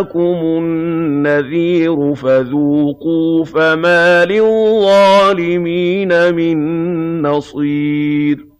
وَجَاءَكُمُ النَّذِيرُ فَذُوقُوا فَمَا لِلظَّالِمِينَ مِن نَّصِيرٍ